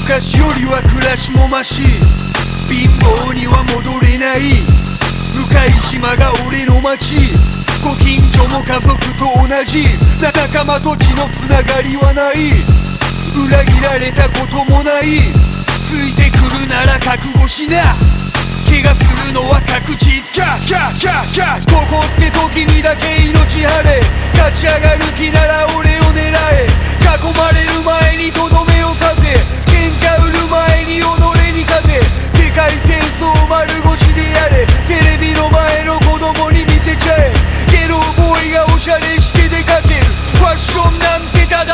昔よりは暮らしもまし貧乏には戻れない。向島が俺の街ご近所も家族と同じ。仲間と血のつながりはない。裏切られたこともないついてくるなら覚悟しな。怪我するのは確実ここって時にだけ命張れ立ち上がる気なら俺を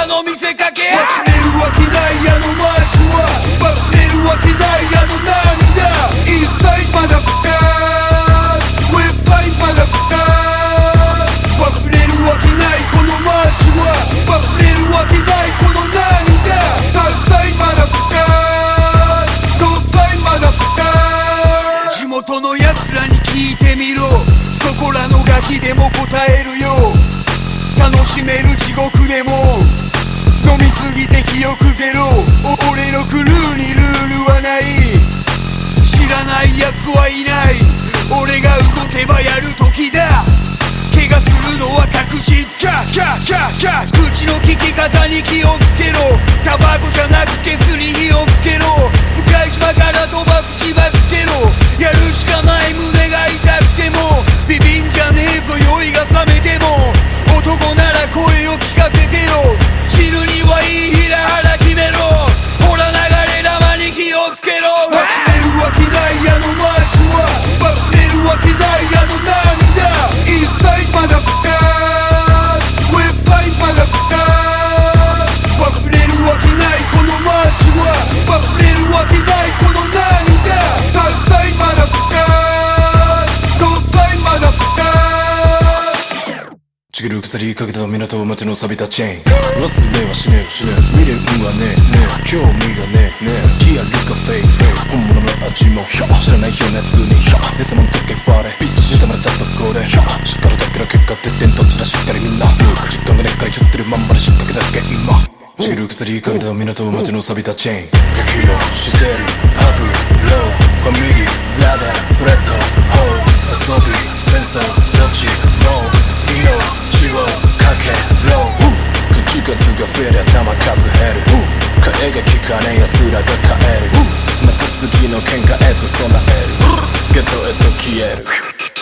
の見せかけ忘れるわけないあの街は忘れるわけないあの涙 Eastside motherfucker Westside motherfucker 忘れるわけないこの街は忘れるわけないこの涙 Southside motherfucker Northside motherfucker 地元の奴らに聞いてみろそこらのガキでも答えるよ楽しめる地獄でもすぎて記憶ゼロ。俺のクルーにルールはない。知らない奴はいない。俺が動けばやる時だ。怪我するのは確実。口の利き方に気をつけろ。タバコじゃなくケツに火をつけろ。鎖かけた港町の錆びたチェーン。忘れはしねえしねえ未練はねえねえ。興味がねえねえ。リアルかフェイク本物の味も知らないようなやつに偽物の時計ファレ。ビッチ妬まれたとこで。しっかりだけの結果出てんどっちだしっかりみんな。ルーク時間がねっからひょってるまんまで仕掛けたっけ今。ちぎる鎖かけた港町の錆びたチェーン。激怒してる。ハブロー。ファミリー備える。ゲットへと消える。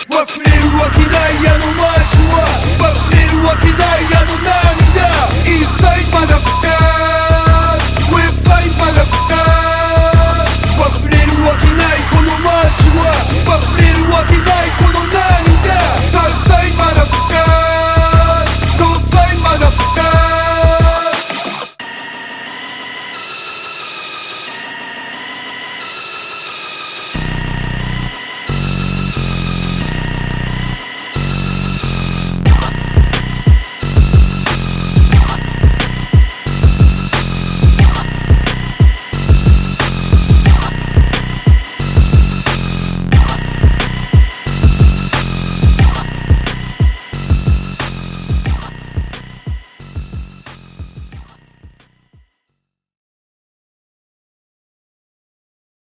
忘れるわけないあの街は忘れるわけないあの